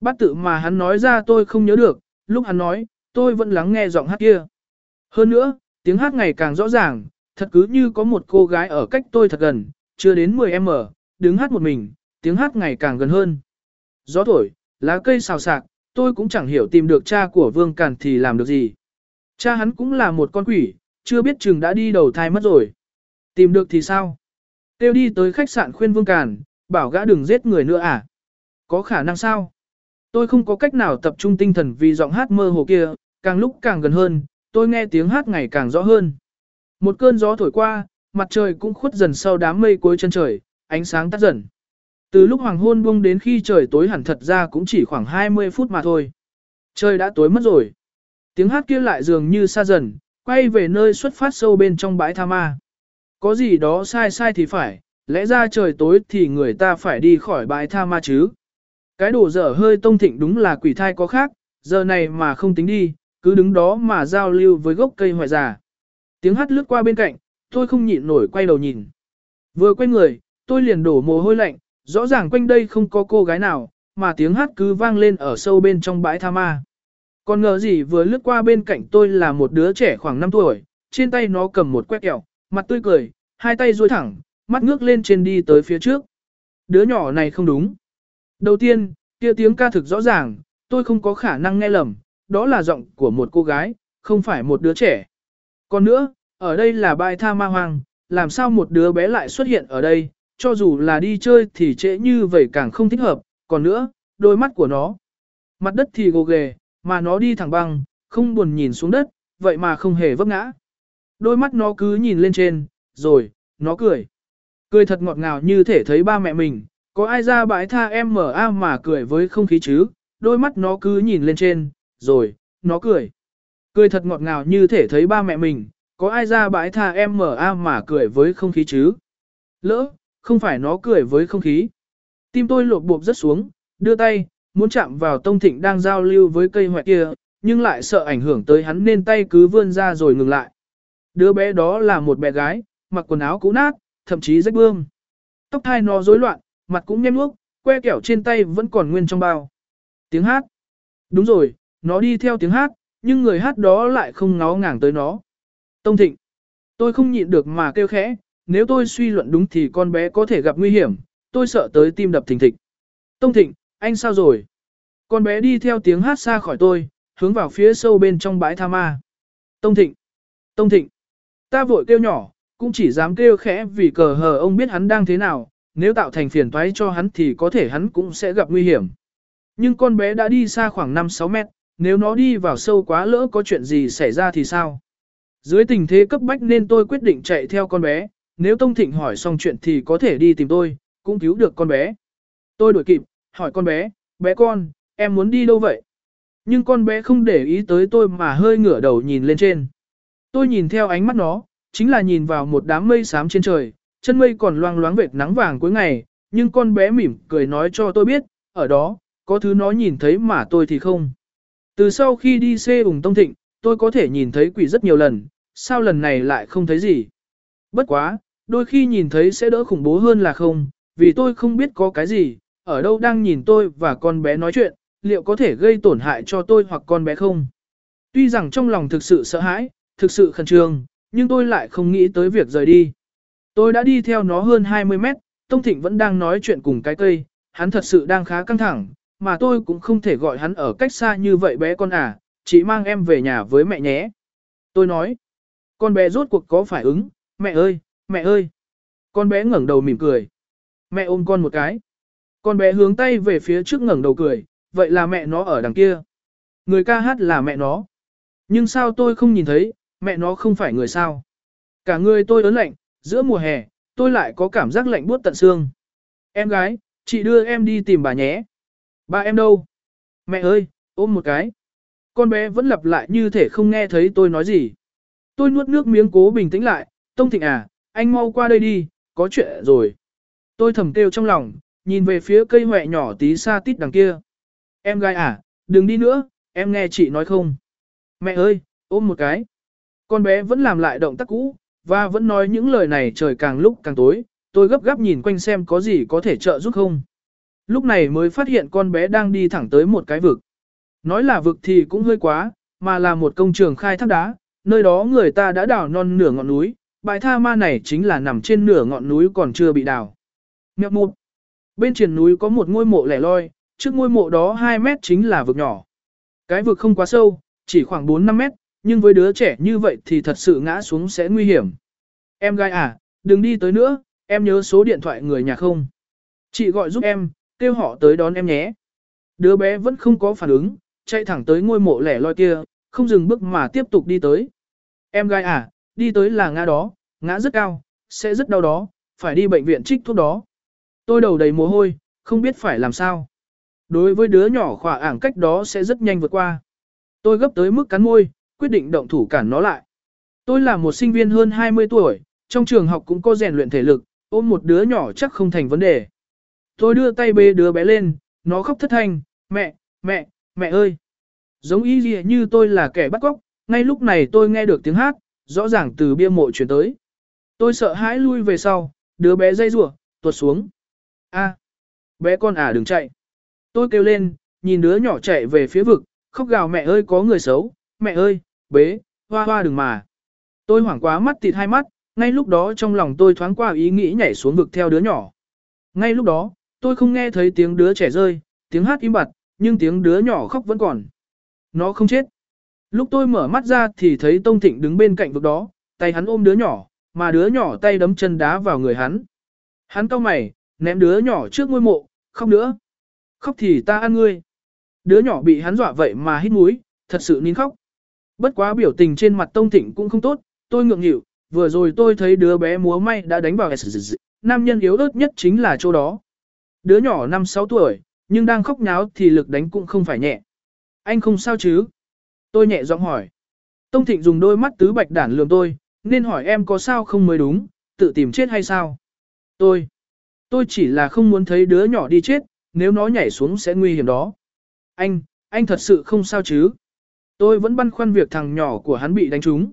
Bát tự mà hắn nói ra tôi không nhớ được, lúc hắn nói, tôi vẫn lắng nghe giọng hát kia. Hơn nữa, tiếng hát ngày càng rõ ràng, thật cứ như có một cô gái ở cách tôi thật gần, chưa đến 10m, đứng hát một mình, tiếng hát ngày càng gần hơn. Gió thổi, lá cây xào xạc, tôi cũng chẳng hiểu tìm được cha của Vương Càn thì làm được gì. Cha hắn cũng là một con quỷ, chưa biết chừng đã đi đầu thai mất rồi. Tìm được thì sao? Tiêu đi tới khách sạn khuyên Vương Càn, bảo gã đừng giết người nữa à? Có khả năng sao? Tôi không có cách nào tập trung tinh thần vì giọng hát mơ hồ kia, càng lúc càng gần hơn, tôi nghe tiếng hát ngày càng rõ hơn. Một cơn gió thổi qua, mặt trời cũng khuất dần sau đám mây cuối chân trời, ánh sáng tắt dần. Từ lúc hoàng hôn buông đến khi trời tối hẳn thật ra cũng chỉ khoảng 20 phút mà thôi. Trời đã tối mất rồi. Tiếng hát kia lại dường như xa dần, quay về nơi xuất phát sâu bên trong bãi tha ma. Có gì đó sai sai thì phải, lẽ ra trời tối thì người ta phải đi khỏi bãi tha ma chứ. Cái đồ dở hơi tông thịnh đúng là quỷ thai có khác, giờ này mà không tính đi, cứ đứng đó mà giao lưu với gốc cây hoại già. Tiếng hát lướt qua bên cạnh, tôi không nhịn nổi quay đầu nhìn. Vừa quay người, tôi liền đổ mồ hôi lạnh, rõ ràng quanh đây không có cô gái nào, mà tiếng hát cứ vang lên ở sâu bên trong bãi tha ma. Còn ngờ gì vừa lướt qua bên cạnh tôi là một đứa trẻ khoảng 5 tuổi, trên tay nó cầm một quét kẹo, mặt tươi cười, hai tay duỗi thẳng, mắt ngước lên trên đi tới phía trước. Đứa nhỏ này không đúng. Đầu tiên, kia tiếng ca thực rõ ràng, tôi không có khả năng nghe lầm, đó là giọng của một cô gái, không phải một đứa trẻ. Còn nữa, ở đây là bãi tha ma hoang, làm sao một đứa bé lại xuất hiện ở đây, cho dù là đi chơi thì trễ như vậy càng không thích hợp, còn nữa, đôi mắt của nó. Mặt đất thì gồ ghề, mà nó đi thẳng băng, không buồn nhìn xuống đất, vậy mà không hề vấp ngã. Đôi mắt nó cứ nhìn lên trên, rồi, nó cười. Cười thật ngọt ngào như thể thấy ba mẹ mình, có ai ra bãi tha em mở a mà cười với không khí chứ, đôi mắt nó cứ nhìn lên trên, rồi, nó cười. Cười thật ngọt ngào như thể thấy ba mẹ mình, có ai ra bãi tha em mở a mà cười với không khí chứ. Lỡ, không phải nó cười với không khí. Tim tôi lột bộp rất xuống, đưa tay, muốn chạm vào Tông Thịnh đang giao lưu với cây hoại kia, nhưng lại sợ ảnh hưởng tới hắn nên tay cứ vươn ra rồi ngừng lại. Đứa bé đó là một bé gái, mặc quần áo cũ nát, thậm chí rách bươm. Tóc thai nó rối loạn, mặt cũng nhem nuốc, que kẹo trên tay vẫn còn nguyên trong bao. Tiếng hát. Đúng rồi, nó đi theo tiếng hát, nhưng người hát đó lại không ngó ngàng tới nó. Tông Thịnh. Tôi không nhịn được mà kêu khẽ, nếu tôi suy luận đúng thì con bé có thể gặp nguy hiểm, tôi sợ tới tim đập thình thịch. Tông Thịnh, anh sao rồi? Con bé đi theo tiếng hát xa khỏi tôi, hướng vào phía sâu bên trong bãi tha ma. Tông Thịnh, Tông Thịnh, ta vội kêu nhỏ, cũng chỉ dám kêu khẽ vì cờ hờ ông biết hắn đang thế nào, nếu tạo thành phiền toái cho hắn thì có thể hắn cũng sẽ gặp nguy hiểm. Nhưng con bé đã đi xa khoảng 5-6 mét, nếu nó đi vào sâu quá lỡ có chuyện gì xảy ra thì sao? Dưới tình thế cấp bách nên tôi quyết định chạy theo con bé, nếu Tông Thịnh hỏi xong chuyện thì có thể đi tìm tôi, cũng cứu được con bé. Tôi đuổi kịp, hỏi con bé, bé con, em muốn đi đâu vậy? Nhưng con bé không để ý tới tôi mà hơi ngửa đầu nhìn lên trên. Tôi nhìn theo ánh mắt nó, chính là nhìn vào một đám mây xám trên trời, chân mây còn loang loáng vệt nắng vàng cuối ngày, nhưng con bé mỉm cười nói cho tôi biết, ở đó, có thứ nó nhìn thấy mà tôi thì không. Từ sau khi đi xê ủng tông thịnh, tôi có thể nhìn thấy quỷ rất nhiều lần, sao lần này lại không thấy gì? Bất quá, đôi khi nhìn thấy sẽ đỡ khủng bố hơn là không, vì tôi không biết có cái gì, ở đâu đang nhìn tôi và con bé nói chuyện, liệu có thể gây tổn hại cho tôi hoặc con bé không? Tuy rằng trong lòng thực sự sợ hãi, thực sự khẩn trương, nhưng tôi lại không nghĩ tới việc rời đi. Tôi đã đi theo nó hơn 20 mét, Tông Thịnh vẫn đang nói chuyện cùng cái cây, hắn thật sự đang khá căng thẳng, mà tôi cũng không thể gọi hắn ở cách xa như vậy bé con à, chỉ mang em về nhà với mẹ nhé. Tôi nói, con bé rốt cuộc có phải ứng, mẹ ơi, mẹ ơi. Con bé ngẩng đầu mỉm cười. Mẹ ôm con một cái. Con bé hướng tay về phía trước ngẩng đầu cười, vậy là mẹ nó ở đằng kia. Người ca hát là mẹ nó. Nhưng sao tôi không nhìn thấy, mẹ nó không phải người sao. Cả người tôi ớn lạnh, giữa mùa hè, tôi lại có cảm giác lạnh buốt tận xương. Em gái, chị đưa em đi tìm bà nhé. Ba em đâu? Mẹ ơi, ôm một cái. Con bé vẫn lặp lại như thể không nghe thấy tôi nói gì. Tôi nuốt nước miếng cố bình tĩnh lại, Tông Thịnh à, anh mau qua đây đi, có chuyện rồi. Tôi thầm kêu trong lòng, nhìn về phía cây hoẹ nhỏ tí xa tít đằng kia. Em gái à, đừng đi nữa, em nghe chị nói không. Mẹ ơi, ôm một cái. Con bé vẫn làm lại động tác cũ, và vẫn nói những lời này trời càng lúc càng tối, tôi gấp gáp nhìn quanh xem có gì có thể trợ giúp không. Lúc này mới phát hiện con bé đang đi thẳng tới một cái vực. Nói là vực thì cũng hơi quá, mà là một công trường khai thác đá, nơi đó người ta đã đào non nửa ngọn núi, bãi tha ma này chính là nằm trên nửa ngọn núi còn chưa bị đào. Mẹo một. Bên triển núi có một ngôi mộ lẻ loi, trước ngôi mộ đó 2 mét chính là vực nhỏ. Cái vực không quá sâu, chỉ khoảng 4-5 mét, nhưng với đứa trẻ như vậy thì thật sự ngã xuống sẽ nguy hiểm. Em gái à, đừng đi tới nữa, em nhớ số điện thoại người nhà không. Chị gọi giúp em, kêu họ tới đón em nhé. Đứa bé vẫn không có phản ứng, chạy thẳng tới ngôi mộ lẻ loi kia, không dừng bước mà tiếp tục đi tới. Em gái à, đi tới là ngã đó, ngã rất cao, sẽ rất đau đó, phải đi bệnh viện trích thuốc đó. Tôi đầu đầy mồ hôi, không biết phải làm sao. Đối với đứa nhỏ khỏa ảng cách đó sẽ rất nhanh vượt qua. Tôi gấp tới mức cắn môi, quyết định động thủ cản nó lại. Tôi là một sinh viên hơn 20 tuổi, trong trường học cũng có rèn luyện thể lực, ôm một đứa nhỏ chắc không thành vấn đề. Tôi đưa tay bê đứa bé lên, nó khóc thất thanh, mẹ, mẹ, mẹ ơi. Giống y gì như tôi là kẻ bắt cóc, ngay lúc này tôi nghe được tiếng hát, rõ ràng từ bia mộ chuyển tới. Tôi sợ hãi lui về sau, đứa bé dây rủa tuột xuống. a bé con à đừng chạy. Tôi kêu lên, nhìn đứa nhỏ chạy về phía vực, khóc gào mẹ ơi có người xấu, mẹ ơi, bế, hoa hoa đừng mà. Tôi hoảng quá mắt thịt hai mắt, ngay lúc đó trong lòng tôi thoáng qua ý nghĩ nhảy xuống vực theo đứa nhỏ. Ngay lúc đó, tôi không nghe thấy tiếng đứa trẻ rơi, tiếng hát im bặt, nhưng tiếng đứa nhỏ khóc vẫn còn. Nó không chết. Lúc tôi mở mắt ra thì thấy Tông Thịnh đứng bên cạnh vực đó, tay hắn ôm đứa nhỏ, mà đứa nhỏ tay đấm chân đá vào người hắn. Hắn cau mày, ném đứa nhỏ trước ngôi mộ, khóc nữa. Khóc thì ta ăn ngươi. Đứa nhỏ bị hắn dọa vậy mà hít mũi, thật sự nín khóc. Bất quá biểu tình trên mặt Tông Thịnh cũng không tốt, tôi ngượng nghịu, vừa rồi tôi thấy đứa bé múa may đã đánh vào nam nhân yếu ớt nhất chính là chỗ đó. Đứa nhỏ 5-6 tuổi, nhưng đang khóc nháo thì lực đánh cũng không phải nhẹ. Anh không sao chứ? Tôi nhẹ giọng hỏi. Tông Thịnh dùng đôi mắt tứ bạch đản lườm tôi, nên hỏi em có sao không mới đúng, tự tìm chết hay sao? Tôi, tôi chỉ là không muốn thấy đứa nhỏ đi chết, nếu nó nhảy xuống sẽ nguy hiểm đó. Anh, anh thật sự không sao chứ? Tôi vẫn băn khoăn việc thằng nhỏ của hắn bị đánh trúng.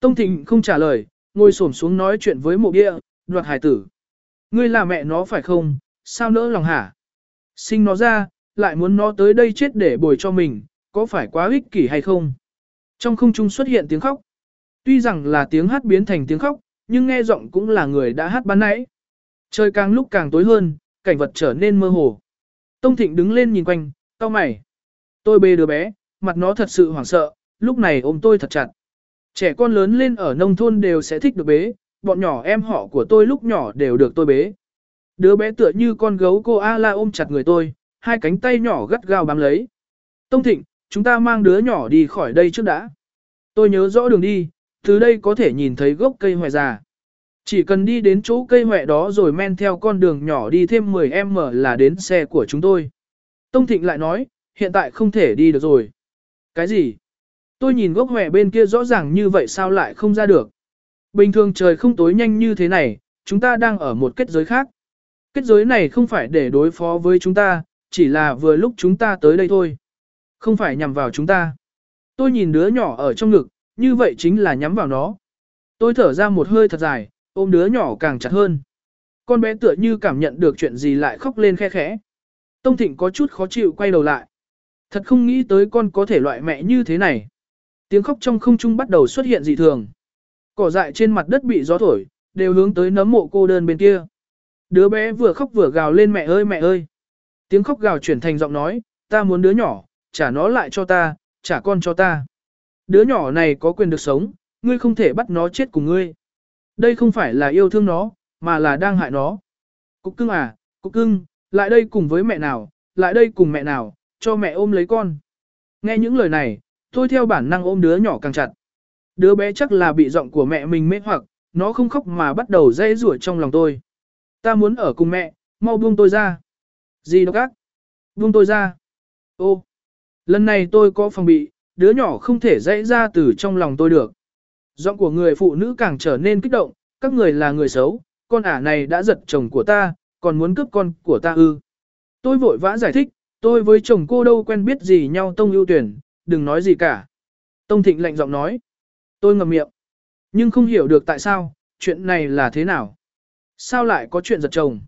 Tông Thịnh không trả lời, ngồi xổm xuống nói chuyện với mộ bia, đoạt hải tử. Ngươi là mẹ nó phải không, sao nỡ lòng hả? Sinh nó ra, lại muốn nó tới đây chết để bồi cho mình, có phải quá ích kỷ hay không? Trong không trung xuất hiện tiếng khóc. Tuy rằng là tiếng hát biến thành tiếng khóc, nhưng nghe giọng cũng là người đã hát ban nãy. Trời càng lúc càng tối hơn, cảnh vật trở nên mơ hồ. Tông Thịnh đứng lên nhìn quanh, tao mày. Tôi bê đứa bé, mặt nó thật sự hoảng sợ, lúc này ôm tôi thật chặt. Trẻ con lớn lên ở nông thôn đều sẽ thích được bế, bọn nhỏ em họ của tôi lúc nhỏ đều được tôi bế. Đứa bé tựa như con gấu cô A-la ôm chặt người tôi, hai cánh tay nhỏ gắt gao bám lấy. Tông Thịnh, chúng ta mang đứa nhỏ đi khỏi đây trước đã. Tôi nhớ rõ đường đi, từ đây có thể nhìn thấy gốc cây hoài già. Chỉ cần đi đến chỗ cây hoẹ đó rồi men theo con đường nhỏ đi thêm 10m là đến xe của chúng tôi. Tông Thịnh lại nói, hiện tại không thể đi được rồi. Cái gì? Tôi nhìn gốc hòe bên kia rõ ràng như vậy sao lại không ra được. Bình thường trời không tối nhanh như thế này, chúng ta đang ở một kết giới khác. Kết giới này không phải để đối phó với chúng ta, chỉ là vừa lúc chúng ta tới đây thôi. Không phải nhằm vào chúng ta. Tôi nhìn đứa nhỏ ở trong ngực, như vậy chính là nhắm vào nó. Tôi thở ra một hơi thật dài, ôm đứa nhỏ càng chặt hơn. Con bé tựa như cảm nhận được chuyện gì lại khóc lên khe khẽ. Tông Thịnh có chút khó chịu quay đầu lại. Thật không nghĩ tới con có thể loại mẹ như thế này. Tiếng khóc trong không trung bắt đầu xuất hiện dị thường. Cỏ dại trên mặt đất bị gió thổi, đều hướng tới nấm mộ cô đơn bên kia. Đứa bé vừa khóc vừa gào lên mẹ ơi mẹ ơi. Tiếng khóc gào chuyển thành giọng nói, ta muốn đứa nhỏ, trả nó lại cho ta, trả con cho ta. Đứa nhỏ này có quyền được sống, ngươi không thể bắt nó chết cùng ngươi. Đây không phải là yêu thương nó, mà là đang hại nó. Cục cưng à, cục cưng, lại đây cùng với mẹ nào, lại đây cùng mẹ nào, cho mẹ ôm lấy con. Nghe những lời này, tôi theo bản năng ôm đứa nhỏ càng chặt. Đứa bé chắc là bị giọng của mẹ mình mê hoặc, nó không khóc mà bắt đầu dây rủa trong lòng tôi. Ta muốn ở cùng mẹ, mau buông tôi ra. Gì đó các? Buông tôi ra. Ô, lần này tôi có phòng bị, đứa nhỏ không thể dãy ra từ trong lòng tôi được. Giọng của người phụ nữ càng trở nên kích động, các người là người xấu, con ả này đã giật chồng của ta, còn muốn cướp con của ta ư. Tôi vội vã giải thích, tôi với chồng cô đâu quen biết gì nhau tông ưu tuyển, đừng nói gì cả. Tông Thịnh lạnh giọng nói. Tôi ngậm miệng. Nhưng không hiểu được tại sao, chuyện này là thế nào. Sao lại có chuyện giật chồng?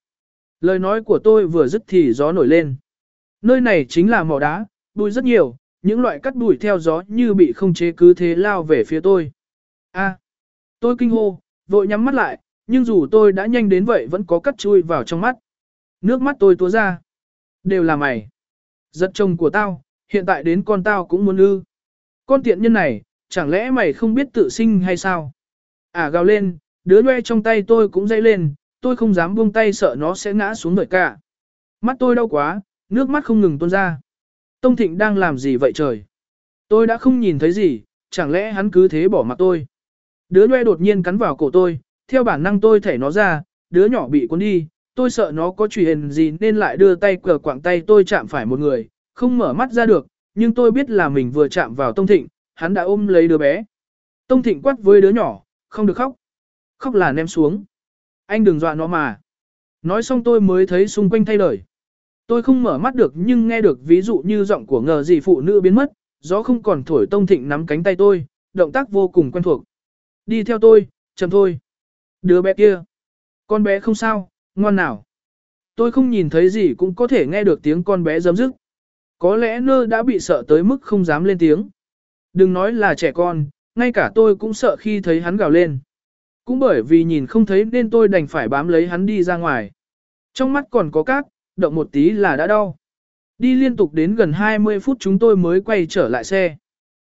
Lời nói của tôi vừa dứt thì gió nổi lên. Nơi này chính là mỏ đá, bụi rất nhiều, những loại cắt bụi theo gió như bị không chế cứ thế lao về phía tôi. A, à, tôi kinh hô, vội nhắm mắt lại, nhưng dù tôi đã nhanh đến vậy vẫn có cắt chui vào trong mắt. Nước mắt tôi túa ra. Đều là mày. Giật chồng của tao, hiện tại đến con tao cũng muốn ư. Con tiện nhân này, chẳng lẽ mày không biết tự sinh hay sao? À gào lên, đứa nhoe trong tay tôi cũng dây lên, tôi không dám buông tay sợ nó sẽ ngã xuống người cả. Mắt tôi đau quá, nước mắt không ngừng tuôn ra. Tông Thịnh đang làm gì vậy trời? Tôi đã không nhìn thấy gì, chẳng lẽ hắn cứ thế bỏ mặt tôi? Đứa nhoe đột nhiên cắn vào cổ tôi, theo bản năng tôi thảy nó ra, đứa nhỏ bị cuốn đi, tôi sợ nó có chuyện gì nên lại đưa tay cờ quảng tay tôi chạm phải một người, không mở mắt ra được, nhưng tôi biết là mình vừa chạm vào Tông Thịnh, hắn đã ôm lấy đứa bé. Tông Thịnh quát với đứa nhỏ, không được khóc. Khóc là ném xuống. Anh đừng dọa nó mà. Nói xong tôi mới thấy xung quanh thay đổi. Tôi không mở mắt được nhưng nghe được ví dụ như giọng của ngờ gì phụ nữ biến mất, gió không còn thổi Tông Thịnh nắm cánh tay tôi, động tác vô cùng quen thuộc. Đi theo tôi, chậm thôi. Đứa bé kia. Con bé không sao, ngoan nào. Tôi không nhìn thấy gì cũng có thể nghe được tiếng con bé giấm dứt. Có lẽ nơ đã bị sợ tới mức không dám lên tiếng. Đừng nói là trẻ con, ngay cả tôi cũng sợ khi thấy hắn gào lên. Cũng bởi vì nhìn không thấy nên tôi đành phải bám lấy hắn đi ra ngoài. Trong mắt còn có cát, động một tí là đã đau. Đi liên tục đến gần 20 phút chúng tôi mới quay trở lại xe.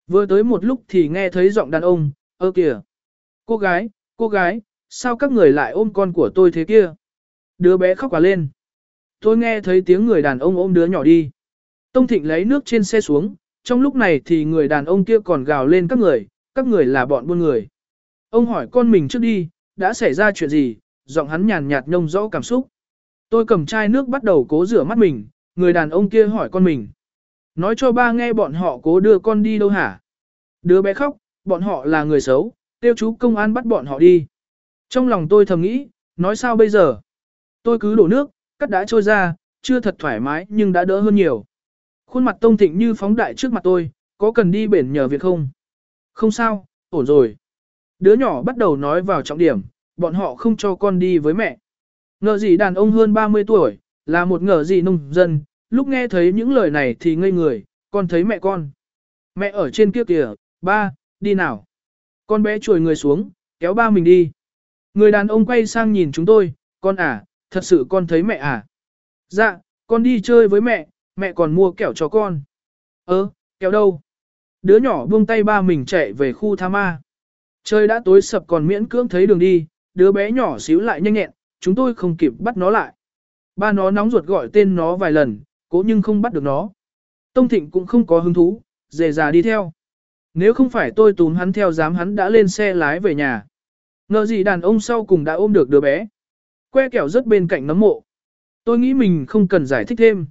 Vừa tới một lúc thì nghe thấy giọng đàn ông, ơ kìa. Cô gái, cô gái, sao các người lại ôm con của tôi thế kia? Đứa bé khóc quá lên. Tôi nghe thấy tiếng người đàn ông ôm đứa nhỏ đi. Tông Thịnh lấy nước trên xe xuống, trong lúc này thì người đàn ông kia còn gào lên các người, các người là bọn buôn người. Ông hỏi con mình trước đi, đã xảy ra chuyện gì, giọng hắn nhàn nhạt nhông rõ cảm xúc. Tôi cầm chai nước bắt đầu cố rửa mắt mình, người đàn ông kia hỏi con mình. Nói cho ba nghe bọn họ cố đưa con đi đâu hả? Đứa bé khóc, bọn họ là người xấu, tiêu chú công an bắt bọn họ đi. Trong lòng tôi thầm nghĩ, nói sao bây giờ? Tôi cứ đổ nước, cắt đã trôi ra, chưa thật thoải mái nhưng đã đỡ hơn nhiều. Khuôn mặt tông thịnh như phóng đại trước mặt tôi, có cần đi bển nhờ việc không? Không sao, ổn rồi. Đứa nhỏ bắt đầu nói vào trọng điểm, bọn họ không cho con đi với mẹ. Ngờ gì đàn ông hơn 30 tuổi, là một ngờ gì nông dân, lúc nghe thấy những lời này thì ngây người, con thấy mẹ con. Mẹ ở trên kia kìa, ba, đi nào. Con bé chuồi người xuống, kéo ba mình đi. Người đàn ông quay sang nhìn chúng tôi, con à, thật sự con thấy mẹ à. Dạ, con đi chơi với mẹ, mẹ còn mua kẹo cho con. Ơ, kẹo đâu? Đứa nhỏ buông tay ba mình chạy về khu tha ma. Trời đã tối sập còn miễn cưỡng thấy đường đi, đứa bé nhỏ xíu lại nhanh nhẹn, chúng tôi không kịp bắt nó lại. Ba nó nóng ruột gọi tên nó vài lần, cố nhưng không bắt được nó. Tông Thịnh cũng không có hứng thú, dề già đi theo. Nếu không phải tôi túm hắn theo dám hắn đã lên xe lái về nhà. Ngờ gì đàn ông sau cùng đã ôm được đứa bé. Que kẹo rất bên cạnh nấm mộ. Tôi nghĩ mình không cần giải thích thêm.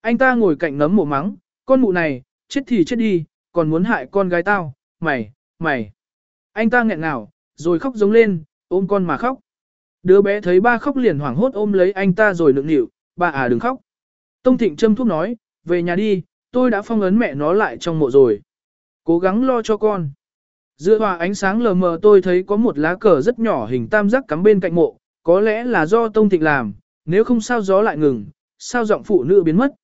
Anh ta ngồi cạnh nấm mộ mắng, con mụ này, chết thì chết đi, còn muốn hại con gái tao, mày, mày. Anh ta nghẹn ngào, rồi khóc giống lên, ôm con mà khóc. Đứa bé thấy ba khóc liền hoảng hốt ôm lấy anh ta rồi nựng nịu, ba à đừng khóc. Tông Thịnh châm thuốc nói, về nhà đi, tôi đã phong ấn mẹ nó lại trong mộ rồi. Cố gắng lo cho con. Giữa hòa ánh sáng lờ mờ tôi thấy có một lá cờ rất nhỏ hình tam giác cắm bên cạnh mộ, có lẽ là do Tông Thịnh làm, nếu không sao gió lại ngừng, sao giọng phụ nữ biến mất.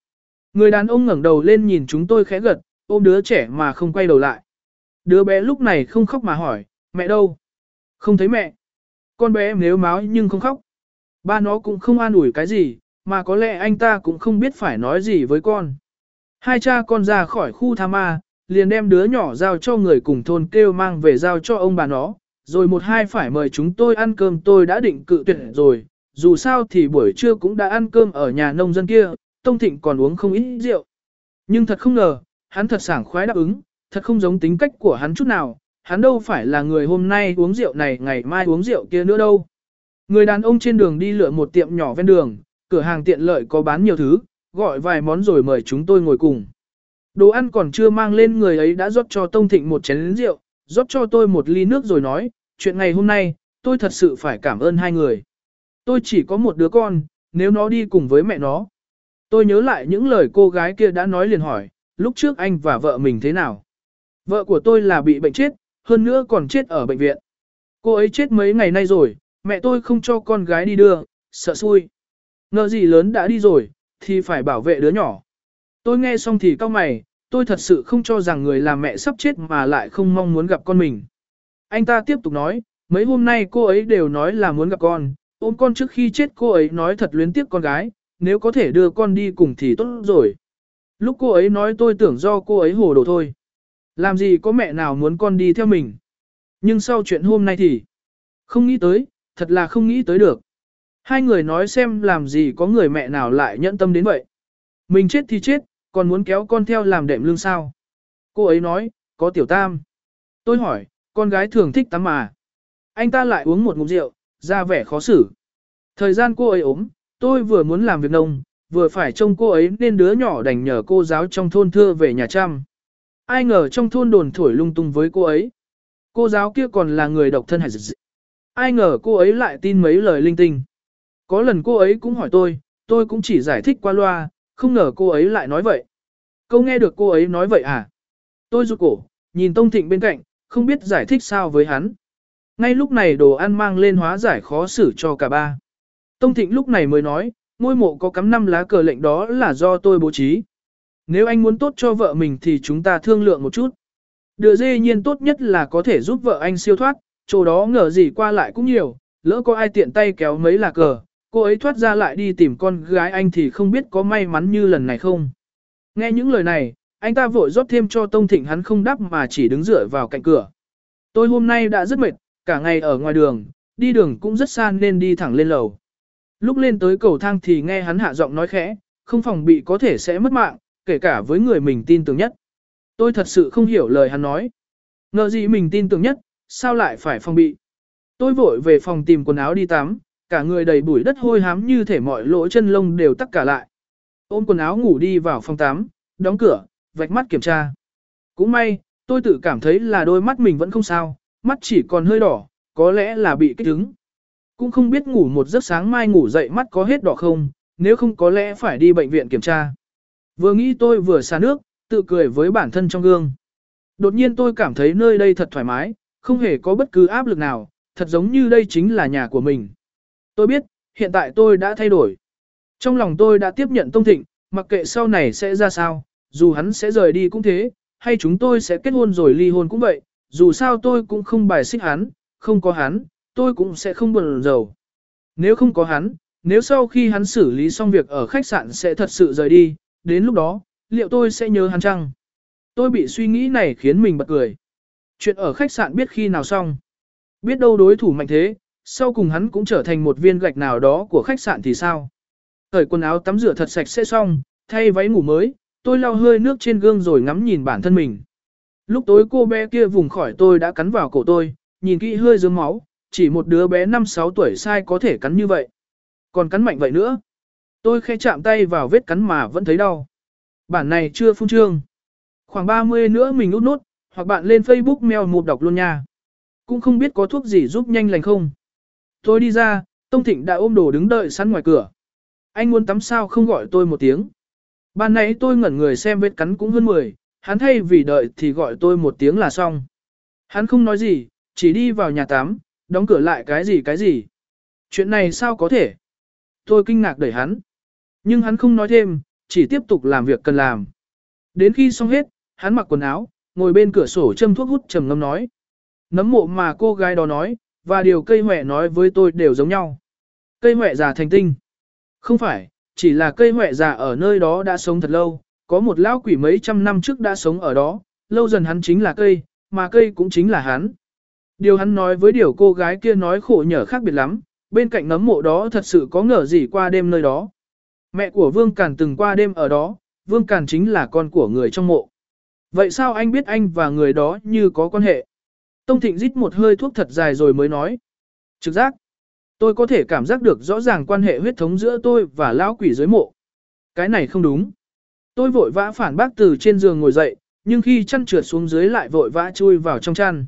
Người đàn ông ngẩng đầu lên nhìn chúng tôi khẽ gật, ôm đứa trẻ mà không quay đầu lại. Đứa bé lúc này không khóc mà hỏi, mẹ đâu? Không thấy mẹ. Con bé nếu máu nhưng không khóc. Ba nó cũng không an ủi cái gì, mà có lẽ anh ta cũng không biết phải nói gì với con. Hai cha con ra khỏi khu tha ma, liền đem đứa nhỏ giao cho người cùng thôn kêu mang về giao cho ông bà nó, rồi một hai phải mời chúng tôi ăn cơm tôi đã định cự tuyệt rồi, dù sao thì buổi trưa cũng đã ăn cơm ở nhà nông dân kia, Tông Thịnh còn uống không ít rượu. Nhưng thật không ngờ, hắn thật sảng khoái đáp ứng, thật không giống tính cách của hắn chút nào, hắn đâu phải là người hôm nay uống rượu này ngày mai uống rượu kia nữa đâu. Người đàn ông trên đường đi lựa một tiệm nhỏ ven đường, cửa hàng tiện lợi có bán nhiều thứ, gọi vài món rồi mời chúng tôi ngồi cùng. Đồ ăn còn chưa mang lên người ấy đã rót cho Tông Thịnh một chén rượu, rót cho tôi một ly nước rồi nói, chuyện ngày hôm nay, tôi thật sự phải cảm ơn hai người. Tôi chỉ có một đứa con, nếu nó đi cùng với mẹ nó. Tôi nhớ lại những lời cô gái kia đã nói liền hỏi, lúc trước anh và vợ mình thế nào? Vợ của tôi là bị bệnh chết, hơn nữa còn chết ở bệnh viện. Cô ấy chết mấy ngày nay rồi, mẹ tôi không cho con gái đi đưa, sợ xui. Ngờ gì lớn đã đi rồi, thì phải bảo vệ đứa nhỏ. Tôi nghe xong thì cao mày, tôi thật sự không cho rằng người làm mẹ sắp chết mà lại không mong muốn gặp con mình. Anh ta tiếp tục nói, mấy hôm nay cô ấy đều nói là muốn gặp con, ôm con trước khi chết cô ấy nói thật luyến tiếc con gái, nếu có thể đưa con đi cùng thì tốt rồi. Lúc cô ấy nói tôi tưởng do cô ấy hồ đồ thôi. Làm gì có mẹ nào muốn con đi theo mình. Nhưng sau chuyện hôm nay thì không nghĩ tới, thật là không nghĩ tới được. Hai người nói xem làm gì có người mẹ nào lại nhẫn tâm đến vậy. Mình chết thì chết, còn muốn kéo con theo làm đệm lương sao. Cô ấy nói, có tiểu tam. Tôi hỏi, con gái thường thích tắm mà. Anh ta lại uống một ngụm rượu, ra vẻ khó xử. Thời gian cô ấy ốm, tôi vừa muốn làm việc nông, vừa phải trông cô ấy nên đứa nhỏ đành nhờ cô giáo trong thôn thưa về nhà chăm. Ai ngờ trong thôn đồn thổi lung tung với cô ấy. Cô giáo kia còn là người độc thân hải dị. Ai ngờ cô ấy lại tin mấy lời linh tinh. Có lần cô ấy cũng hỏi tôi, tôi cũng chỉ giải thích qua loa, không ngờ cô ấy lại nói vậy. Câu nghe được cô ấy nói vậy à? Tôi rụt cổ, nhìn Tông Thịnh bên cạnh, không biết giải thích sao với hắn. Ngay lúc này đồ ăn mang lên hóa giải khó xử cho cả ba. Tông Thịnh lúc này mới nói, ngôi mộ có cắm năm lá cờ lệnh đó là do tôi bố trí. Nếu anh muốn tốt cho vợ mình thì chúng ta thương lượng một chút. Đưa dê nhiên tốt nhất là có thể giúp vợ anh siêu thoát, chỗ đó ngờ gì qua lại cũng nhiều, lỡ có ai tiện tay kéo mấy là cờ, cô ấy thoát ra lại đi tìm con gái anh thì không biết có may mắn như lần này không. Nghe những lời này, anh ta vội rót thêm cho Tông Thịnh hắn không đáp mà chỉ đứng dựa vào cạnh cửa. Tôi hôm nay đã rất mệt, cả ngày ở ngoài đường, đi đường cũng rất xa nên đi thẳng lên lầu. Lúc lên tới cầu thang thì nghe hắn hạ giọng nói khẽ, không phòng bị có thể sẽ mất mạng, kể cả với người mình tin tưởng nhất. Tôi thật sự không hiểu lời hắn nói. Ngờ gì mình tin tưởng nhất, sao lại phải phòng bị. Tôi vội về phòng tìm quần áo đi tắm, cả người đầy bụi đất hôi hám như thể mọi lỗ chân lông đều tắc cả lại. Ôm quần áo ngủ đi vào phòng tắm, đóng cửa, vạch mắt kiểm tra. Cũng may, tôi tự cảm thấy là đôi mắt mình vẫn không sao, mắt chỉ còn hơi đỏ, có lẽ là bị kích ứng. Cũng không biết ngủ một giấc sáng mai ngủ dậy mắt có hết đỏ không, nếu không có lẽ phải đi bệnh viện kiểm tra. Vừa nghĩ tôi vừa xả nước, tự cười với bản thân trong gương. Đột nhiên tôi cảm thấy nơi đây thật thoải mái, không hề có bất cứ áp lực nào, thật giống như đây chính là nhà của mình. Tôi biết, hiện tại tôi đã thay đổi. Trong lòng tôi đã tiếp nhận Tông Thịnh, mặc kệ sau này sẽ ra sao, dù hắn sẽ rời đi cũng thế, hay chúng tôi sẽ kết hôn rồi ly hôn cũng vậy, dù sao tôi cũng không bài xích hắn, không có hắn, tôi cũng sẽ không buồn rầu. Nếu không có hắn, nếu sau khi hắn xử lý xong việc ở khách sạn sẽ thật sự rời đi, đến lúc đó, liệu tôi sẽ nhớ hắn chăng? Tôi bị suy nghĩ này khiến mình bật cười. Chuyện ở khách sạn biết khi nào xong. Biết đâu đối thủ mạnh thế, sau cùng hắn cũng trở thành một viên gạch nào đó của khách sạn thì sao? Thời quần áo tắm rửa thật sạch sẽ xong, thay váy ngủ mới, tôi lau hơi nước trên gương rồi ngắm nhìn bản thân mình. Lúc tối cô bé kia vùng khỏi tôi đã cắn vào cổ tôi, nhìn kỹ hơi dướng máu, chỉ một đứa bé 5-6 tuổi sai có thể cắn như vậy. Còn cắn mạnh vậy nữa. Tôi khẽ chạm tay vào vết cắn mà vẫn thấy đau. Bản này chưa phun trương. Khoảng 30 nữa mình út nốt, hoặc bạn lên Facebook mèo một đọc luôn nha. Cũng không biết có thuốc gì giúp nhanh lành không. Tôi đi ra, Tông Thịnh đã ôm đồ đứng đợi sẵn ngoài cửa. Anh muốn tắm sao không gọi tôi một tiếng. Ban nãy tôi ngẩn người xem vết cắn cũng hơn 10, hắn thay vì đợi thì gọi tôi một tiếng là xong. Hắn không nói gì, chỉ đi vào nhà tắm, đóng cửa lại cái gì cái gì. Chuyện này sao có thể? Tôi kinh ngạc đẩy hắn. Nhưng hắn không nói thêm, chỉ tiếp tục làm việc cần làm. Đến khi xong hết, hắn mặc quần áo, ngồi bên cửa sổ châm thuốc hút trầm ngâm nói. Nấm mộ mà cô gái đó nói, và điều cây huệ nói với tôi đều giống nhau. Cây huệ già thành tinh. Không phải, chỉ là cây huệ già ở nơi đó đã sống thật lâu, có một lão quỷ mấy trăm năm trước đã sống ở đó, lâu dần hắn chính là cây, mà cây cũng chính là hắn. Điều hắn nói với điều cô gái kia nói khổ nhở khác biệt lắm, bên cạnh nấm mộ đó thật sự có ngờ gì qua đêm nơi đó. Mẹ của Vương Càn từng qua đêm ở đó, Vương Càn chính là con của người trong mộ. Vậy sao anh biết anh và người đó như có quan hệ? Tông Thịnh rít một hơi thuốc thật dài rồi mới nói. Trực giác. Tôi có thể cảm giác được rõ ràng quan hệ huyết thống giữa tôi và lão quỷ dưới mộ. Cái này không đúng. Tôi vội vã phản bác từ trên giường ngồi dậy, nhưng khi chăn trượt xuống dưới lại vội vã chui vào trong chăn.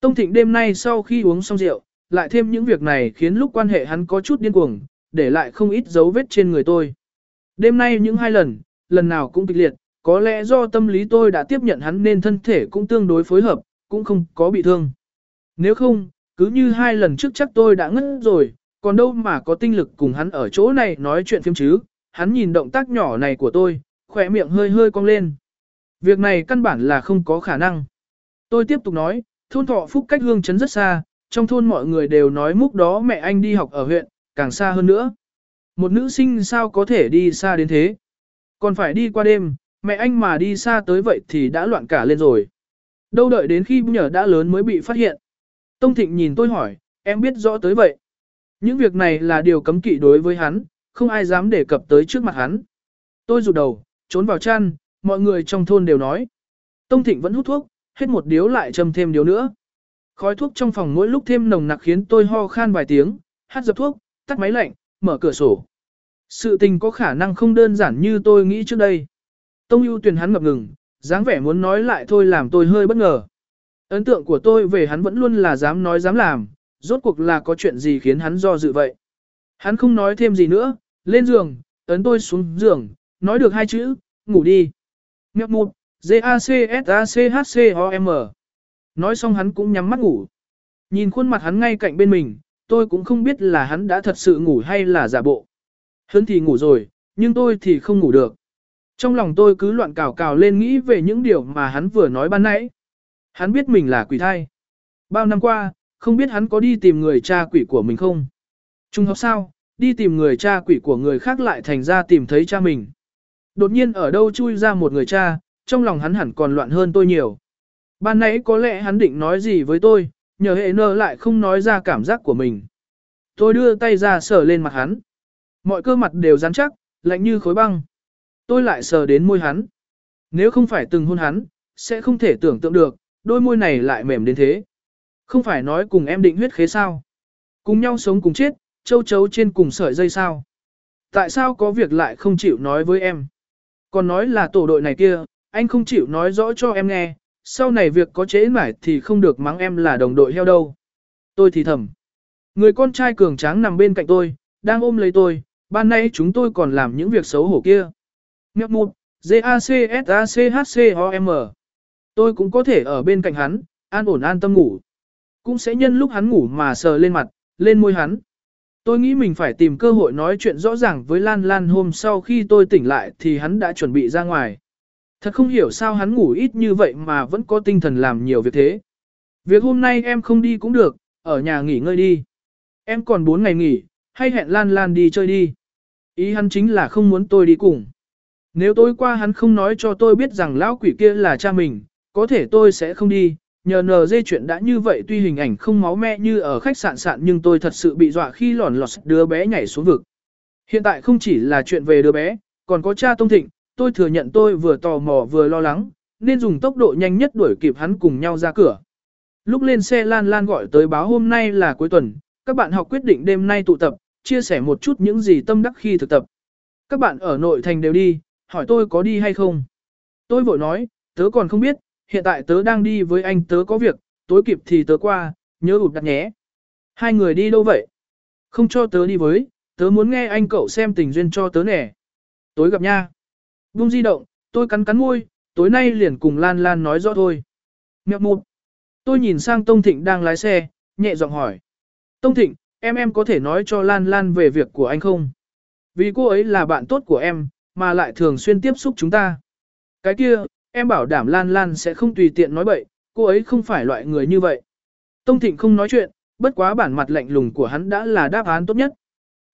Tông Thịnh đêm nay sau khi uống xong rượu, lại thêm những việc này khiến lúc quan hệ hắn có chút điên cuồng, để lại không ít dấu vết trên người tôi. Đêm nay những hai lần, lần nào cũng kịch liệt, có lẽ do tâm lý tôi đã tiếp nhận hắn nên thân thể cũng tương đối phối hợp, cũng không có bị thương. Nếu không, cứ như hai lần trước chắc tôi đã ngất rồi, còn đâu mà có tinh lực cùng hắn ở chỗ này nói chuyện phim chứ, hắn nhìn động tác nhỏ này của tôi, khỏe miệng hơi hơi cong lên. Việc này căn bản là không có khả năng. Tôi tiếp tục nói, thôn thọ phúc cách hương chấn rất xa, trong thôn mọi người đều nói múc đó mẹ anh đi học ở huyện, càng xa hơn nữa. Một nữ sinh sao có thể đi xa đến thế? Còn phải đi qua đêm, mẹ anh mà đi xa tới vậy thì đã loạn cả lên rồi. Đâu đợi đến khi nhờ đã lớn mới bị phát hiện. Tông Thịnh nhìn tôi hỏi, em biết rõ tới vậy. Những việc này là điều cấm kỵ đối với hắn, không ai dám đề cập tới trước mặt hắn. Tôi rụt đầu, trốn vào chăn, mọi người trong thôn đều nói. Tông Thịnh vẫn hút thuốc, hết một điếu lại châm thêm điếu nữa. Khói thuốc trong phòng mỗi lúc thêm nồng nặc khiến tôi ho khan vài tiếng, hát dập thuốc, tắt máy lạnh, mở cửa sổ. Sự tình có khả năng không đơn giản như tôi nghĩ trước đây. Tông ưu tuyển hắn ngập ngừng, dáng vẻ muốn nói lại thôi làm tôi hơi bất ngờ. Ấn tượng của tôi về hắn vẫn luôn là dám nói dám làm, rốt cuộc là có chuyện gì khiến hắn do dự vậy. Hắn không nói thêm gì nữa, lên giường, ấn tôi xuống giường, nói được hai chữ, ngủ đi. Mẹo mụt, D-A-C-S-A-C-H-C-O-M. Nói xong hắn cũng nhắm mắt ngủ. Nhìn khuôn mặt hắn ngay cạnh bên mình, tôi cũng không biết là hắn đã thật sự ngủ hay là giả bộ. Hắn thì ngủ rồi, nhưng tôi thì không ngủ được. Trong lòng tôi cứ loạn cào cào lên nghĩ về những điều mà hắn vừa nói ban nãy. Hắn biết mình là quỷ thai. Bao năm qua, không biết hắn có đi tìm người cha quỷ của mình không? Trung học sao, đi tìm người cha quỷ của người khác lại thành ra tìm thấy cha mình. Đột nhiên ở đâu chui ra một người cha, trong lòng hắn hẳn còn loạn hơn tôi nhiều. Ban nãy có lẽ hắn định nói gì với tôi, nhờ hệ nơ lại không nói ra cảm giác của mình. Tôi đưa tay ra sờ lên mặt hắn. Mọi cơ mặt đều rắn chắc, lạnh như khối băng. Tôi lại sờ đến môi hắn. Nếu không phải từng hôn hắn, sẽ không thể tưởng tượng được, đôi môi này lại mềm đến thế. Không phải nói cùng em định huyết khế sao. Cùng nhau sống cùng chết, châu chấu trên cùng sợi dây sao. Tại sao có việc lại không chịu nói với em? Còn nói là tổ đội này kia, anh không chịu nói rõ cho em nghe, sau này việc có chế mải thì không được mắng em là đồng đội heo đâu. Tôi thì thầm. Người con trai cường tráng nằm bên cạnh tôi, đang ôm lấy tôi, ban nay chúng tôi còn làm những việc xấu hổ kia. Nhắc một, G-A-C-S-A-C-H-C-O-M. Tôi cũng có thể ở bên cạnh hắn, an ổn an tâm ngủ. Cũng sẽ nhân lúc hắn ngủ mà sờ lên mặt, lên môi hắn. Tôi nghĩ mình phải tìm cơ hội nói chuyện rõ ràng với Lan Lan hôm sau khi tôi tỉnh lại thì hắn đã chuẩn bị ra ngoài. Thật không hiểu sao hắn ngủ ít như vậy mà vẫn có tinh thần làm nhiều việc thế. Việc hôm nay em không đi cũng được, ở nhà nghỉ ngơi đi. Em còn 4 ngày nghỉ, hay hẹn Lan Lan đi chơi đi. Ý hắn chính là không muốn tôi đi cùng. Nếu tối qua hắn không nói cho tôi biết rằng lão quỷ kia là cha mình, có thể tôi sẽ không đi. Nhờ dây chuyện đã như vậy tuy hình ảnh không máu me như ở khách sạn sạn nhưng tôi thật sự bị dọa khi lòn lọt đứa bé nhảy xuống vực. Hiện tại không chỉ là chuyện về đứa bé, còn có cha Tông Thịnh, tôi thừa nhận tôi vừa tò mò vừa lo lắng, nên dùng tốc độ nhanh nhất đuổi kịp hắn cùng nhau ra cửa. Lúc lên xe Lan Lan gọi tới báo hôm nay là cuối tuần, các bạn học quyết định đêm nay tụ tập, chia sẻ một chút những gì tâm đắc khi thực tập. Các bạn ở nội thành đều đi, hỏi tôi có đi hay không. Tôi vội nói, tớ còn không biết, hiện tại tớ đang đi với anh tớ có việc, tối kịp thì tớ qua, nhớ ụt đặt nhé. Hai người đi đâu vậy? Không cho tớ đi với, tớ muốn nghe anh cậu xem tình duyên cho tớ nè. Tối gặp nha. Bung di động, tôi cắn cắn môi, tối nay liền cùng Lan Lan nói rõ thôi. Mẹo mụt. Tôi nhìn sang Tông Thịnh đang lái xe, nhẹ giọng hỏi. Tông Thịnh, em em có thể nói cho Lan Lan về việc của anh không? Vì cô ấy là bạn tốt của em, mà lại thường xuyên tiếp xúc chúng ta. Cái kia, em bảo đảm Lan Lan sẽ không tùy tiện nói bậy, cô ấy không phải loại người như vậy. Tông Thịnh không nói chuyện, bất quá bản mặt lạnh lùng của hắn đã là đáp án tốt nhất.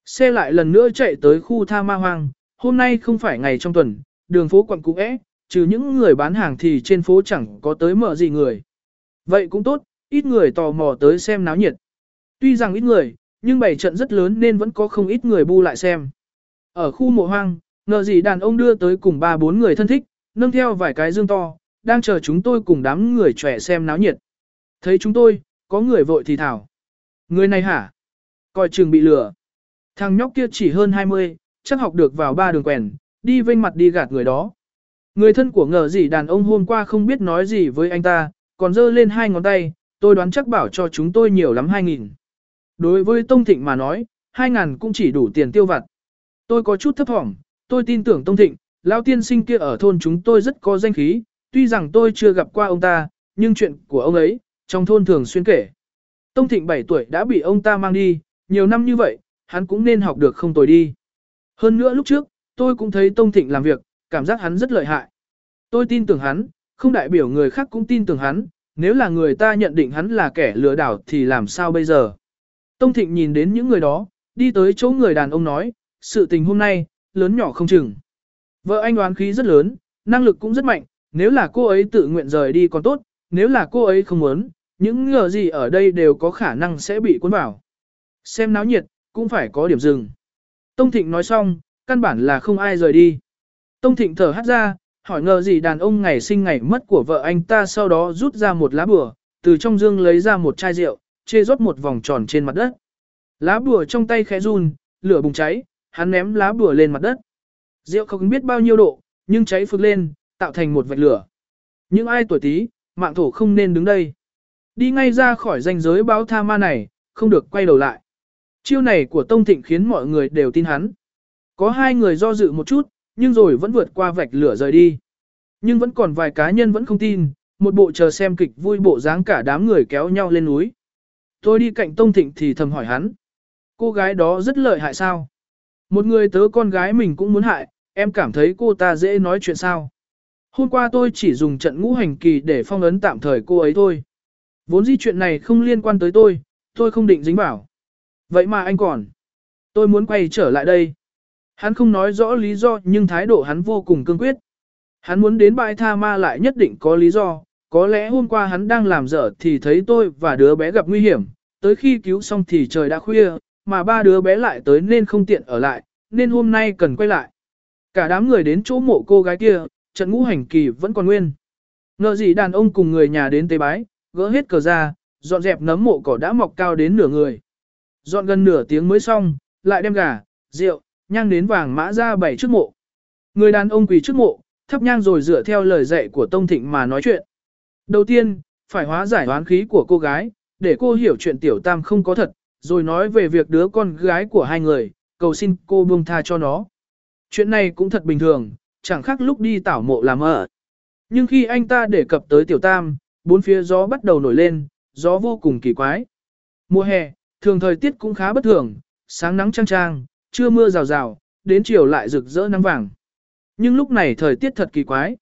Xe lại lần nữa chạy tới khu tha ma hoang, hôm nay không phải ngày trong tuần, đường phố quận cũ ế, trừ những người bán hàng thì trên phố chẳng có tới mở gì người. Vậy cũng tốt, ít người tò mò tới xem náo nhiệt. Tuy rằng ít người, nhưng bảy trận rất lớn nên vẫn có không ít người bu lại xem. Ở khu mộ hoang, ngờ gì đàn ông đưa tới cùng ba bốn người thân thích, nâng theo vài cái dương to, đang chờ chúng tôi cùng đám người trẻ xem náo nhiệt. Thấy chúng tôi, có người vội thì thảo. Người này hả? Coi chừng bị lừa. Thằng nhóc kia chỉ hơn 20, chắc học được vào ba đường quèn, đi vênh mặt đi gạt người đó. Người thân của ngờ gì đàn ông hôm qua không biết nói gì với anh ta, còn dơ lên hai ngón tay, tôi đoán chắc bảo cho chúng tôi nhiều lắm 2.000. Đối với Tông Thịnh mà nói, 2.000 cũng chỉ đủ tiền tiêu vặt. Tôi có chút thấp thỏm, tôi tin tưởng Tông Thịnh, lão tiên sinh kia ở thôn chúng tôi rất có danh khí, tuy rằng tôi chưa gặp qua ông ta, nhưng chuyện của ông ấy, trong thôn thường xuyên kể. Tông Thịnh 7 tuổi đã bị ông ta mang đi, nhiều năm như vậy, hắn cũng nên học được không tồi đi. Hơn nữa lúc trước, tôi cũng thấy Tông Thịnh làm việc, cảm giác hắn rất lợi hại. Tôi tin tưởng hắn, không đại biểu người khác cũng tin tưởng hắn, nếu là người ta nhận định hắn là kẻ lừa đảo thì làm sao bây giờ. Tông Thịnh nhìn đến những người đó, đi tới chỗ người đàn ông nói, sự tình hôm nay, lớn nhỏ không chừng. Vợ anh đoán khí rất lớn, năng lực cũng rất mạnh, nếu là cô ấy tự nguyện rời đi còn tốt, nếu là cô ấy không muốn, những ngờ gì ở đây đều có khả năng sẽ bị cuốn vào. Xem náo nhiệt, cũng phải có điểm dừng. Tông Thịnh nói xong, căn bản là không ai rời đi. Tông Thịnh thở hắt ra, hỏi ngờ gì đàn ông ngày sinh ngày mất của vợ anh ta sau đó rút ra một lá bùa, từ trong dương lấy ra một chai rượu, chê rót một vòng tròn trên mặt đất. Lá bùa trong tay khẽ run, lửa bùng cháy, hắn ném lá bùa lên mặt đất. Rượu không biết bao nhiêu độ, nhưng cháy phực lên, tạo thành một vạch lửa. Những ai tuổi tí, mạng thổ không nên đứng đây. Đi ngay ra khỏi ranh giới báo tha ma này, không được quay đầu lại. Chiêu này của Tông Thịnh khiến mọi người đều tin hắn. Có hai người do dự một chút, nhưng rồi vẫn vượt qua vạch lửa rời đi. Nhưng vẫn còn vài cá nhân vẫn không tin, một bộ chờ xem kịch vui bộ dáng cả đám người kéo nhau lên núi. Tôi đi cạnh Tông Thịnh thì thầm hỏi hắn. Cô gái đó rất lợi hại sao? Một người tớ con gái mình cũng muốn hại, em cảm thấy cô ta dễ nói chuyện sao? Hôm qua tôi chỉ dùng trận ngũ hành kỳ để phong ấn tạm thời cô ấy thôi. Vốn di chuyện này không liên quan tới tôi, tôi không định dính vào. Vậy mà anh còn. Tôi muốn quay trở lại đây. Hắn không nói rõ lý do nhưng thái độ hắn vô cùng cương quyết. Hắn muốn đến bãi tha ma lại nhất định có lý do. Có lẽ hôm qua hắn đang làm dở thì thấy tôi và đứa bé gặp nguy hiểm. Tới khi cứu xong thì trời đã khuya, mà ba đứa bé lại tới nên không tiện ở lại, nên hôm nay cần quay lại. Cả đám người đến chỗ mộ cô gái kia, trận ngũ hành kỳ vẫn còn nguyên. Ngờ gì đàn ông cùng người nhà đến tế bái, gỡ hết cờ ra, dọn dẹp nấm mộ cỏ đã mọc cao đến nửa người. Dọn gần nửa tiếng mới xong, lại đem gà, rượu, nhang đến vàng mã ra bảy trước mộ. Người đàn ông quỳ trước mộ, thắp nhang rồi dựa theo lời dạy của Tông Thịnh mà nói chuyện. Đầu tiên, phải hóa giải oán khí của cô gái, để cô hiểu chuyện tiểu tam không có thật, rồi nói về việc đứa con gái của hai người, cầu xin cô buông tha cho nó. Chuyện này cũng thật bình thường, chẳng khác lúc đi tảo mộ làm ở. Nhưng khi anh ta đề cập tới tiểu tam, bốn phía gió bắt đầu nổi lên, gió vô cùng kỳ quái. Mùa hè, thường thời tiết cũng khá bất thường, sáng nắng trang trang, trưa mưa rào rào, đến chiều lại rực rỡ nắng vàng. Nhưng lúc này thời tiết thật kỳ quái.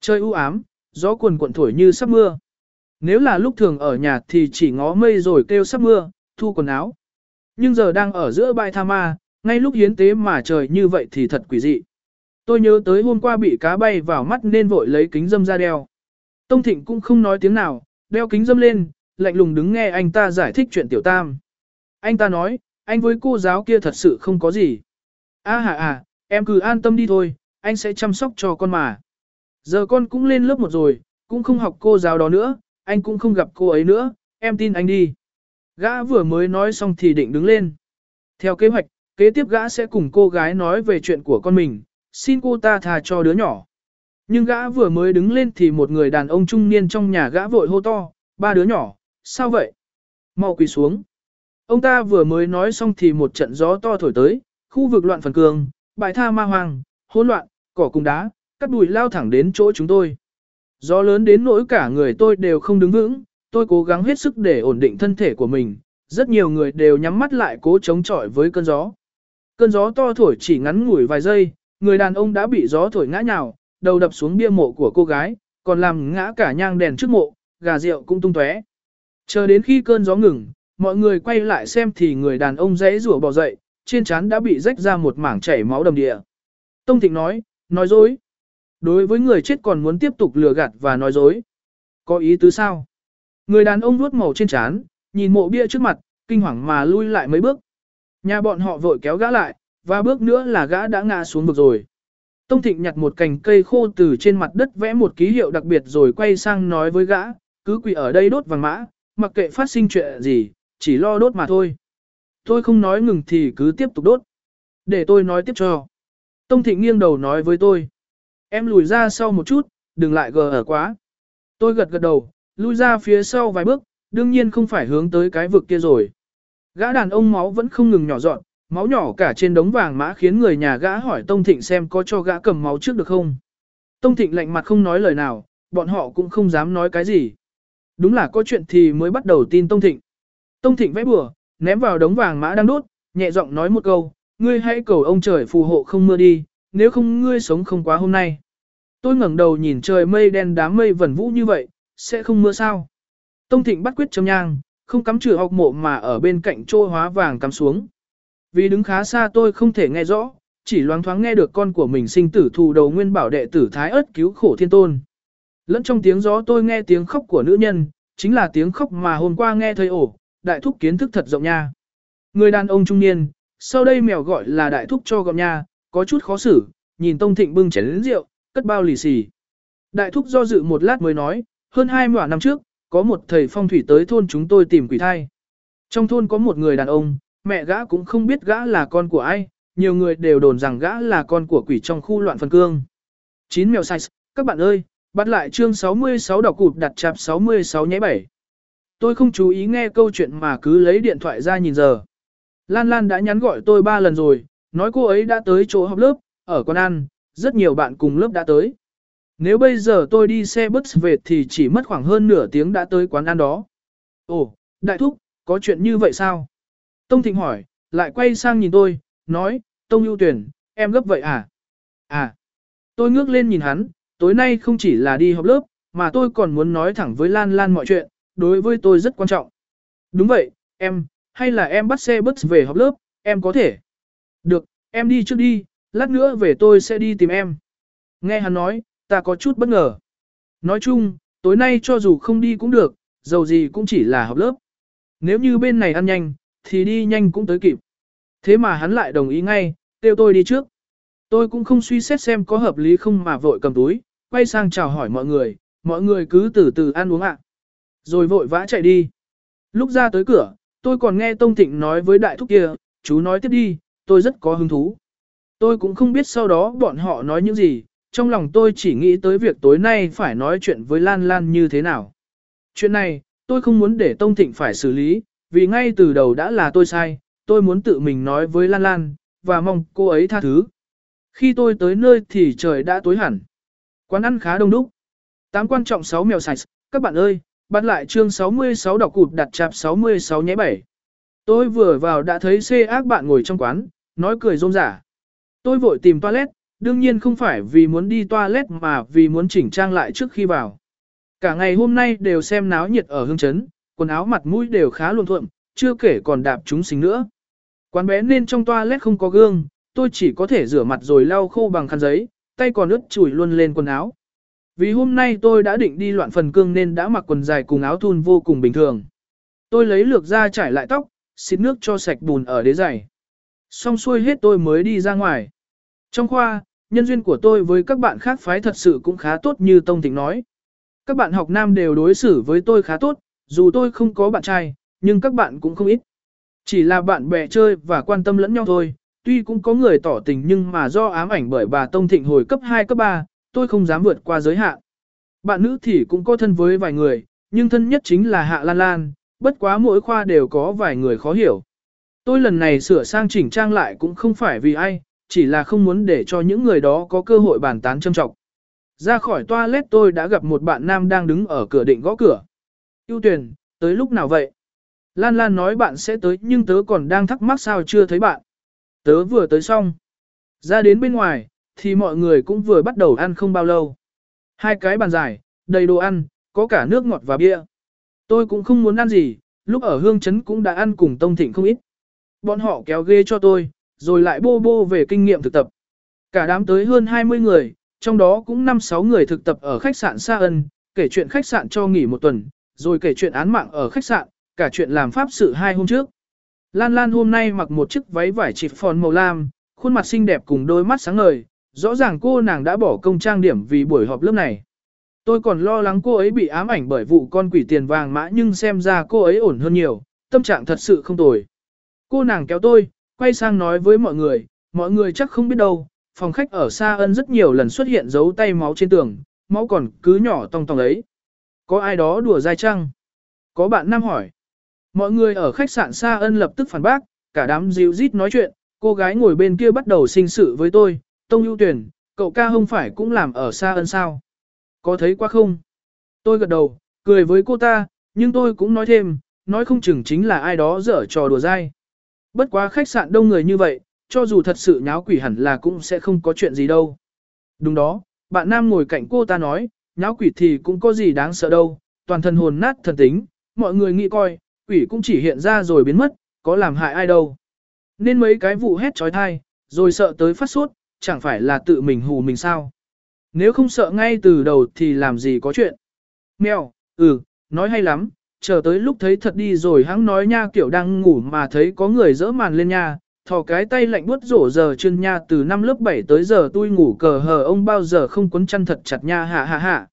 Trời u ám, gió cuồn cuộn thổi như sắp mưa. Nếu là lúc thường ở nhà thì chỉ ngó mây rồi kêu sắp mưa, thu quần áo. Nhưng giờ đang ở giữa bãi tha ma, ngay lúc hiến tế mà trời như vậy thì thật quỷ dị. Tôi nhớ tới hôm qua bị cá bay vào mắt nên vội lấy kính dâm ra đeo. Tông Thịnh cũng không nói tiếng nào, đeo kính dâm lên, lạnh lùng đứng nghe anh ta giải thích chuyện tiểu tam. Anh ta nói, anh với cô giáo kia thật sự không có gì. À hà à, em cứ an tâm đi thôi, anh sẽ chăm sóc cho con mà. Giờ con cũng lên lớp một rồi, cũng không học cô giáo đó nữa, anh cũng không gặp cô ấy nữa, em tin anh đi. Gã vừa mới nói xong thì định đứng lên. Theo kế hoạch, kế tiếp gã sẽ cùng cô gái nói về chuyện của con mình, xin cô ta tha cho đứa nhỏ. Nhưng gã vừa mới đứng lên thì một người đàn ông trung niên trong nhà gã vội hô to, ba đứa nhỏ, sao vậy? Mau quỳ xuống. Ông ta vừa mới nói xong thì một trận gió to thổi tới, khu vực loạn phần cường, bãi tha ma hoang, hỗn loạn, cỏ cùng đá, cắt bụi lao thẳng đến chỗ chúng tôi. Gió lớn đến nỗi cả người tôi đều không đứng vững, tôi cố gắng hết sức để ổn định thân thể của mình. Rất nhiều người đều nhắm mắt lại cố chống chọi với cơn gió. Cơn gió to thổi chỉ ngắn ngủi vài giây, người đàn ông đã bị gió thổi ngã nhào, đầu đập xuống bia mộ của cô gái, còn làm ngã cả nhang đèn trước mộ, gà rượu cũng tung tóe. Chờ đến khi cơn gió ngừng, mọi người quay lại xem thì người đàn ông dãy rủa bò dậy, trên trán đã bị rách ra một mảng chảy máu đầm địa. Tông Thịnh nói, nói dối. Đối với người chết còn muốn tiếp tục lừa gạt và nói dối. Có ý tứ sao? Người đàn ông vuốt màu trên trán, nhìn mộ bia trước mặt, kinh hoàng mà lui lại mấy bước. Nhà bọn họ vội kéo gã lại, và bước nữa là gã đã ngã xuống vực rồi. Tông Thịnh nhặt một cành cây khô từ trên mặt đất vẽ một ký hiệu đặc biệt rồi quay sang nói với gã, cứ quỳ ở đây đốt vàng mã, mặc kệ phát sinh chuyện gì, chỉ lo đốt mà thôi. Tôi không nói ngừng thì cứ tiếp tục đốt. Để tôi nói tiếp cho. Tông Thịnh nghiêng đầu nói với tôi. Em lùi ra sau một chút, đừng lại gờ ở quá. Tôi gật gật đầu, lui ra phía sau vài bước, đương nhiên không phải hướng tới cái vực kia rồi. Gã đàn ông máu vẫn không ngừng nhỏ dọn, máu nhỏ cả trên đống vàng mã khiến người nhà gã hỏi Tông Thịnh xem có cho gã cầm máu trước được không. Tông Thịnh lạnh mặt không nói lời nào, bọn họ cũng không dám nói cái gì. Đúng là có chuyện thì mới bắt đầu tin Tông Thịnh. Tông Thịnh vẽ bừa, ném vào đống vàng mã đang đốt, nhẹ giọng nói một câu, ngươi hãy cầu ông trời phù hộ không mưa đi, nếu không ngươi sống không quá hôm nay. Tôi ngẩng đầu nhìn trời mây đen đám mây vẩn vũ như vậy, sẽ không mưa sao. Tông Thịnh bắt quyết châm nhang, không cắm chừa học mộ mà ở bên cạnh trô hóa vàng cắm xuống. Vì đứng khá xa tôi không thể nghe rõ, chỉ loáng thoáng nghe được con của mình sinh tử thù đầu nguyên bảo đệ tử Thái ớt cứu khổ thiên tôn. Lẫn trong tiếng gió tôi nghe tiếng khóc của nữ nhân, chính là tiếng khóc mà hôm qua nghe thấy ổ, đại thúc kiến thức thật rộng nha. Người đàn ông trung niên, sau đây mèo gọi là đại thúc cho gọm nha, có chút khó xử, nhìn Tông Thịnh bưng chén rượu, cất bao lì xì. Đại thúc do dự một lát mới nói, hơn 20 năm trước, có một thầy phong thủy tới thôn chúng tôi tìm quỷ thai. Trong thôn có một người đàn ông, mẹ gã cũng không biết gã là con của ai, nhiều người đều đồn rằng gã là con của quỷ trong khu loạn phân cương. Chín mèo size, các bạn ơi, bắt lại chương 66 đọc cụt đặt chạp 66 nháy 7. Tôi không chú ý nghe câu chuyện mà cứ lấy điện thoại ra nhìn giờ. Lan Lan đã nhắn gọi tôi ba lần rồi, nói cô ấy đã tới chỗ học lớp, ở con ăn, rất nhiều bạn cùng lớp đã tới. Nếu bây giờ tôi đi xe bus về thì chỉ mất khoảng hơn nửa tiếng đã tới quán ăn đó. Ồ, đại thúc, có chuyện như vậy sao? Tông Thịnh hỏi, lại quay sang nhìn tôi, nói, Tông ưu tuyển, em gấp vậy à? À, tôi ngước lên nhìn hắn, tối nay không chỉ là đi học lớp, mà tôi còn muốn nói thẳng với Lan Lan mọi chuyện, đối với tôi rất quan trọng. Đúng vậy, em, hay là em bắt xe bus về học lớp, em có thể. Được, em đi trước đi, lát nữa về tôi sẽ đi tìm em. Nghe hắn nói, ta có chút bất ngờ. Nói chung, tối nay cho dù không đi cũng được, dầu gì cũng chỉ là học lớp. Nếu như bên này ăn nhanh, thì đi nhanh cũng tới kịp. Thế mà hắn lại đồng ý ngay, kêu tôi đi trước. Tôi cũng không suy xét xem có hợp lý không mà vội cầm túi, quay sang chào hỏi mọi người, mọi người cứ từ từ ăn uống ạ. Rồi vội vã chạy đi. Lúc ra tới cửa, tôi còn nghe Tông Thịnh nói với đại thúc kia, chú nói tiếp đi, tôi rất có hứng thú. Tôi cũng không biết sau đó bọn họ nói những gì, trong lòng tôi chỉ nghĩ tới việc tối nay phải nói chuyện với Lan Lan như thế nào. Chuyện này, tôi không muốn để Tông Thịnh phải xử lý, vì ngay từ đầu đã là tôi sai, tôi muốn tự mình nói với Lan Lan, và mong cô ấy tha thứ. Khi tôi tới nơi thì trời đã tối hẳn. Quán ăn khá đông đúc. Tám quan trọng 6 mèo sạch, các bạn ơi, bắt lại chương 66 đọc cụt đặt chạp 66 nhé 7. Tôi vừa vào đã thấy xê ác bạn ngồi trong quán, nói cười rôm rả. Tôi vội tìm toilet, đương nhiên không phải vì muốn đi toilet mà vì muốn chỉnh trang lại trước khi vào. Cả ngày hôm nay đều xem náo nhiệt ở hương chấn, quần áo mặt mũi đều khá luồn thuộm, chưa kể còn đạp chúng sinh nữa. Quán bé nên trong toilet không có gương, tôi chỉ có thể rửa mặt rồi lau khô bằng khăn giấy, tay còn ướt chùi luôn lên quần áo. Vì hôm nay tôi đã định đi loạn phần cương nên đã mặc quần dài cùng áo thun vô cùng bình thường. Tôi lấy lược ra trải lại tóc, xịt nước cho sạch bùn ở đế giày. Xong xuôi hết tôi mới đi ra ngoài. Trong khoa, nhân duyên của tôi với các bạn khác phái thật sự cũng khá tốt như Tông Thịnh nói. Các bạn học nam đều đối xử với tôi khá tốt, dù tôi không có bạn trai, nhưng các bạn cũng không ít. Chỉ là bạn bè chơi và quan tâm lẫn nhau thôi, tuy cũng có người tỏ tình nhưng mà do ám ảnh bởi bà Tông Thịnh hồi cấp 2 cấp 3, tôi không dám vượt qua giới hạn. Bạn nữ thì cũng có thân với vài người, nhưng thân nhất chính là Hạ Lan Lan, bất quá mỗi khoa đều có vài người khó hiểu. Tôi lần này sửa sang chỉnh trang lại cũng không phải vì ai, chỉ là không muốn để cho những người đó có cơ hội bàn tán châm trọng. Ra khỏi toilet tôi đã gặp một bạn nam đang đứng ở cửa định gõ cửa. Yêu tuyển, tới lúc nào vậy? Lan Lan nói bạn sẽ tới nhưng tớ còn đang thắc mắc sao chưa thấy bạn. Tớ vừa tới xong. Ra đến bên ngoài, thì mọi người cũng vừa bắt đầu ăn không bao lâu. Hai cái bàn dài, đầy đồ ăn, có cả nước ngọt và bia. Tôi cũng không muốn ăn gì, lúc ở hương chấn cũng đã ăn cùng Tông Thịnh không ít. Bọn họ kéo ghê cho tôi, rồi lại bô bô về kinh nghiệm thực tập. Cả đám tới hơn 20 người, trong đó cũng 5-6 người thực tập ở khách sạn Sa Ân, kể chuyện khách sạn cho nghỉ một tuần, rồi kể chuyện án mạng ở khách sạn, cả chuyện làm pháp sự hai hôm trước. Lan Lan hôm nay mặc một chiếc váy vải chịp phòn màu lam, khuôn mặt xinh đẹp cùng đôi mắt sáng ngời, rõ ràng cô nàng đã bỏ công trang điểm vì buổi họp lớp này. Tôi còn lo lắng cô ấy bị ám ảnh bởi vụ con quỷ tiền vàng mã nhưng xem ra cô ấy ổn hơn nhiều, tâm trạng thật sự không tồi. Cô nàng kéo tôi, quay sang nói với mọi người, mọi người chắc không biết đâu, phòng khách ở xa ân rất nhiều lần xuất hiện dấu tay máu trên tường, máu còn cứ nhỏ tong tong ấy. Có ai đó đùa dai chăng? Có bạn nam hỏi. Mọi người ở khách sạn xa ân lập tức phản bác, cả đám dịu rít nói chuyện, cô gái ngồi bên kia bắt đầu sinh sự với tôi, Tông ưu tuyển, cậu ca không phải cũng làm ở xa ân sao? Có thấy quá không? Tôi gật đầu, cười với cô ta, nhưng tôi cũng nói thêm, nói không chừng chính là ai đó dở trò đùa dai. Bất quá khách sạn đông người như vậy, cho dù thật sự nháo quỷ hẳn là cũng sẽ không có chuyện gì đâu. Đúng đó, bạn nam ngồi cạnh cô ta nói, nháo quỷ thì cũng có gì đáng sợ đâu, toàn thân hồn nát thần tính, mọi người nghĩ coi, quỷ cũng chỉ hiện ra rồi biến mất, có làm hại ai đâu. Nên mấy cái vụ hét trói thai, rồi sợ tới phát sốt, chẳng phải là tự mình hù mình sao. Nếu không sợ ngay từ đầu thì làm gì có chuyện. Mèo, ừ, nói hay lắm, chờ tới lúc thấy thật đi rồi hắn nói nha kiểu đang ngủ mà thấy có người dỡ màn lên nha, thò cái tay lạnh buốt rổ giờ chân nha từ năm lớp 7 tới giờ tôi ngủ cờ hờ ông bao giờ không cuốn chăn thật chặt nha hạ hạ hạ.